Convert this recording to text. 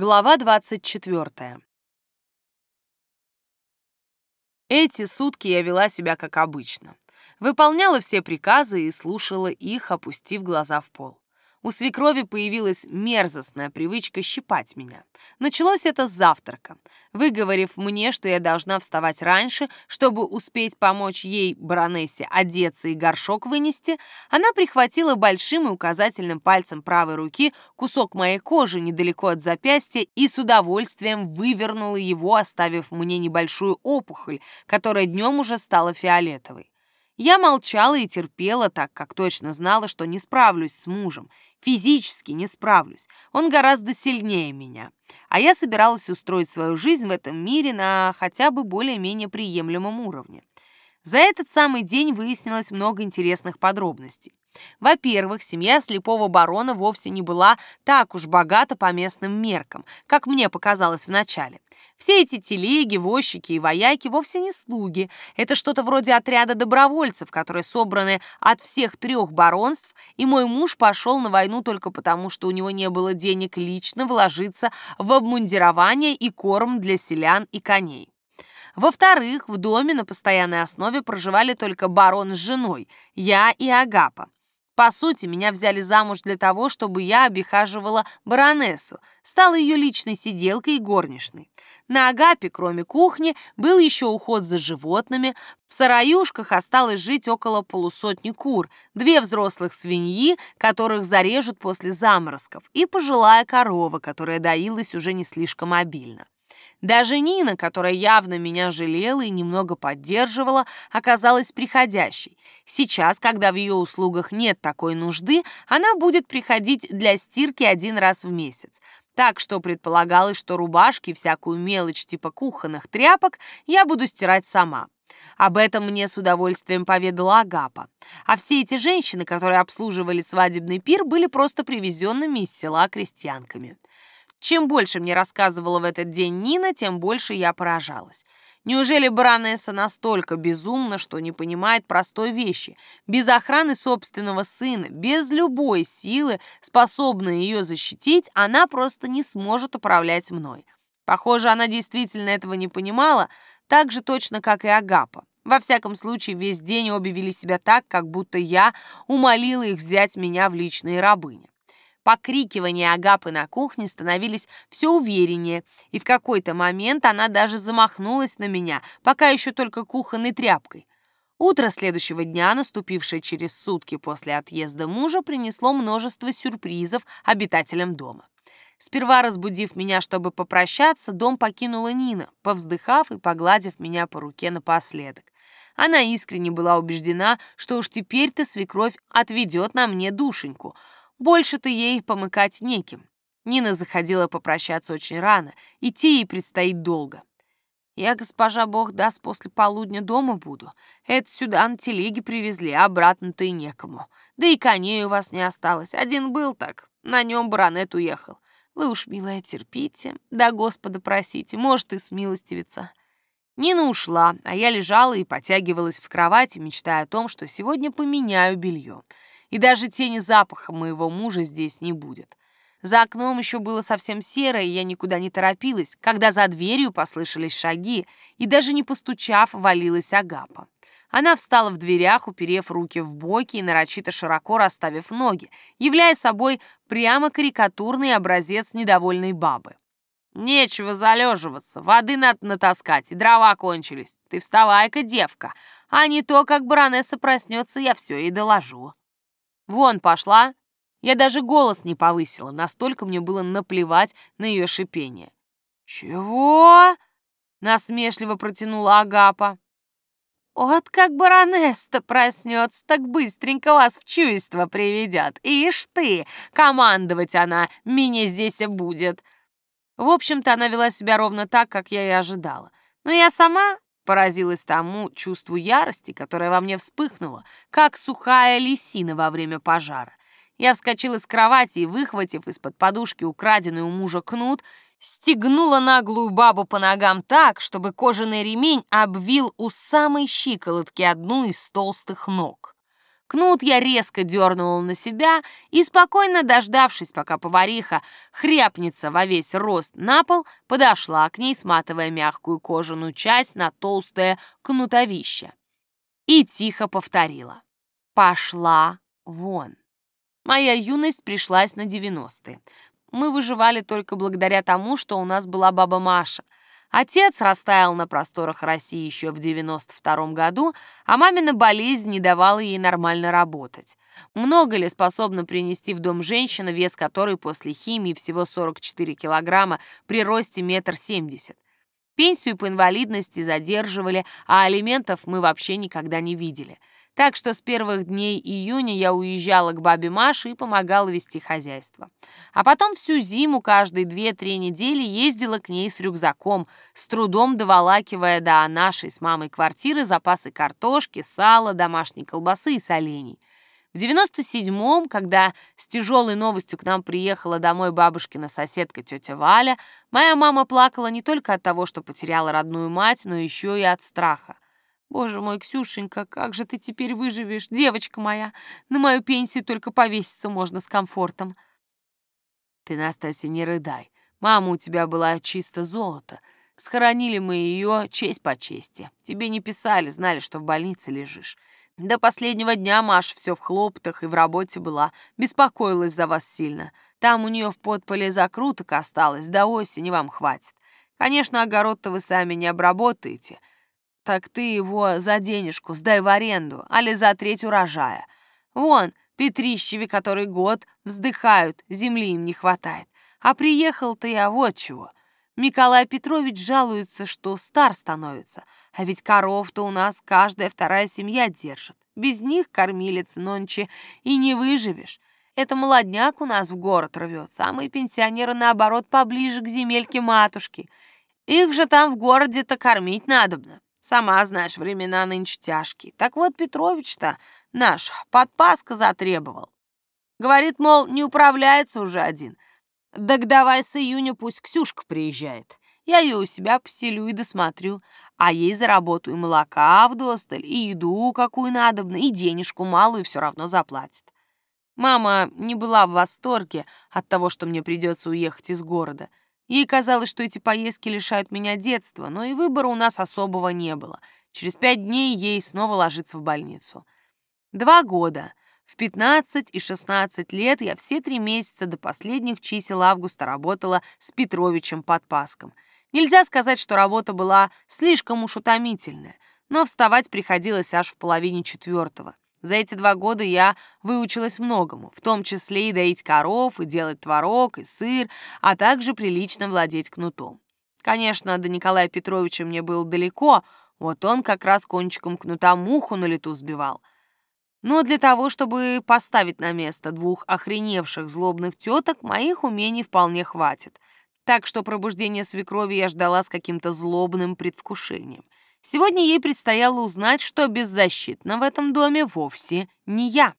Глава 24. Эти сутки я вела себя как обычно. Выполняла все приказы и слушала их, опустив глаза в пол. У свекрови появилась мерзостная привычка щипать меня. Началось это с завтрака. Выговорив мне, что я должна вставать раньше, чтобы успеть помочь ей, баронессе, одеться и горшок вынести, она прихватила большим и указательным пальцем правой руки кусок моей кожи недалеко от запястья и с удовольствием вывернула его, оставив мне небольшую опухоль, которая днем уже стала фиолетовой. Я молчала и терпела, так как точно знала, что не справлюсь с мужем. Физически не справлюсь. Он гораздо сильнее меня. А я собиралась устроить свою жизнь в этом мире на хотя бы более-менее приемлемом уровне. За этот самый день выяснилось много интересных подробностей. Во-первых, семья слепого барона вовсе не была так уж богата по местным меркам, как мне показалось вначале. Все эти телеги, возчики и вояки вовсе не слуги. Это что-то вроде отряда добровольцев, которые собраны от всех трех баронств, и мой муж пошел на войну только потому, что у него не было денег лично вложиться в обмундирование и корм для селян и коней. Во-вторых, в доме на постоянной основе проживали только барон с женой, я и Агапа. По сути, меня взяли замуж для того, чтобы я обихаживала баронессу, стала ее личной сиделкой и горничной. На Агапе, кроме кухни, был еще уход за животными. В сараюшках осталось жить около полусотни кур, две взрослых свиньи, которых зарежут после заморозков, и пожилая корова, которая доилась уже не слишком обильно. Даже Нина, которая явно меня жалела и немного поддерживала, оказалась приходящей. Сейчас, когда в ее услугах нет такой нужды, она будет приходить для стирки один раз в месяц. Так что предполагалось, что рубашки, всякую мелочь типа кухонных тряпок я буду стирать сама. Об этом мне с удовольствием поведала Агапа. А все эти женщины, которые обслуживали свадебный пир, были просто привезенными из села крестьянками. Чем больше мне рассказывала в этот день Нина, тем больше я поражалась. Неужели баронесса настолько безумна, что не понимает простой вещи? Без охраны собственного сына, без любой силы, способной ее защитить, она просто не сможет управлять мной. Похоже, она действительно этого не понимала, так же точно, как и Агапа. Во всяком случае, весь день обе вели себя так, как будто я умолила их взять меня в личные рабыни. Покрикивания Агапы на кухне становились все увереннее, и в какой-то момент она даже замахнулась на меня, пока еще только кухонной тряпкой. Утро следующего дня, наступившее через сутки после отъезда мужа, принесло множество сюрпризов обитателям дома. Сперва разбудив меня, чтобы попрощаться, дом покинула Нина, повздыхав и погладив меня по руке напоследок. Она искренне была убеждена, что уж теперь-то свекровь отведет на мне душеньку — больше-то ей помыкать неким. Нина заходила попрощаться очень рано, идти ей предстоит долго. Я, госпожа Бог даст, после полудня дома буду. Это сюда на телеге привезли, а обратно-то и некому. Да и коней у вас не осталось. Один был так, на нем баронет уехал. Вы уж, милая, терпите, да Господа просите, может и смилостивиться. Нина ушла, а я лежала и потягивалась в кровати, мечтая о том, что сегодня поменяю белье и даже тени запаха моего мужа здесь не будет. За окном еще было совсем серо, и я никуда не торопилась, когда за дверью послышались шаги, и даже не постучав, валилась Агапа. Она встала в дверях, уперев руки в боки и нарочито широко расставив ноги, являя собой прямо карикатурный образец недовольной бабы. «Нечего залеживаться, воды надо натаскать, и дрова кончились. Ты вставай-ка, девка, а не то, как баронесса проснется, я все ей доложу». Вон пошла. Я даже голос не повысила, настолько мне было наплевать на ее шипение. «Чего?» — насмешливо протянула Агапа. «Вот как баронесса проснется, так быстренько вас в чувство приведет. Ишь ты, командовать она меня здесь и будет». В общем-то, она вела себя ровно так, как я и ожидала. Но я сама Поразилась тому чувству ярости, которое во мне вспыхнуло, как сухая лисина во время пожара. Я вскочила с кровати и, выхватив из-под подушки украденный у мужа кнут, стегнула наглую бабу по ногам так, чтобы кожаный ремень обвил у самой щиколотки одну из толстых ног. Кнут я резко дернула на себя и, спокойно дождавшись, пока повариха хряпнется во весь рост на пол, подошла к ней, сматывая мягкую кожаную часть на толстое кнутовище. И тихо повторила. «Пошла вон». Моя юность пришлась на девяностые. Мы выживали только благодаря тому, что у нас была баба Маша — Отец растаял на просторах России еще в 92 году, а мамина болезнь не давала ей нормально работать. Много ли способна принести в дом женщина, вес которой после химии всего 44 килограмма при росте метр семьдесят? Пенсию по инвалидности задерживали, а алиментов мы вообще никогда не видели – так что с первых дней июня я уезжала к бабе Маше и помогала вести хозяйство. А потом всю зиму, каждые две-три недели, ездила к ней с рюкзаком, с трудом доволакивая до нашей с мамой квартиры запасы картошки, сала, домашней колбасы и солений. В 97-м, когда с тяжелой новостью к нам приехала домой бабушкина соседка тетя Валя, моя мама плакала не только от того, что потеряла родную мать, но еще и от страха. Боже мой, Ксюшенька, как же ты теперь выживешь, девочка моя? На мою пенсию только повеситься можно с комфортом. Ты, Настасья, не рыдай. Мама у тебя была чисто золото. Схоронили мы ее честь по чести. Тебе не писали, знали, что в больнице лежишь. До последнего дня Маша все в хлопотах и в работе была. Беспокоилась за вас сильно. Там у нее в подполе закруток осталось, до осени вам хватит. Конечно, огород-то вы сами не обработаете, так ты его за денежку сдай в аренду, али за треть урожая. Вон, Петрищеве который год вздыхают, земли им не хватает. А приехал-то я вот чего. Николай Петрович жалуется, что стар становится, а ведь коров-то у нас каждая вторая семья держит. Без них, кормилец нонче, и не выживешь. Это молодняк у нас в город рвется, а мы, пенсионеры, наоборот, поближе к земельке матушки. Их же там в городе-то кормить надобно. Сама знаешь, времена нынче тяжкие. Так вот, Петрович-то наш подпаска затребовал. Говорит, мол, не управляется уже один. Так давай с июня пусть Ксюшка приезжает. Я ее у себя поселю и досмотрю. А ей заработаю молока вдосталь, и еду какую надобно, и денежку малую все равно заплатит. Мама не была в восторге от того, что мне придется уехать из города. Ей казалось, что эти поездки лишают меня детства, но и выбора у нас особого не было. Через пять дней ей снова ложиться в больницу. Два года. В 15 и 16 лет я все три месяца до последних чисел августа работала с Петровичем под Паском. Нельзя сказать, что работа была слишком уж утомительная, но вставать приходилось аж в половине четвертого. За эти два года я выучилась многому, в том числе и доить коров, и делать творог, и сыр, а также прилично владеть кнутом. Конечно, до Николая Петровича мне было далеко, вот он как раз кончиком кнута муху на лету сбивал. Но для того, чтобы поставить на место двух охреневших злобных теток, моих умений вполне хватит. Так что пробуждение свекрови я ждала с каким-то злобным предвкушением — Сегодня ей предстояло узнать, что беззащитна в этом доме вовсе не я.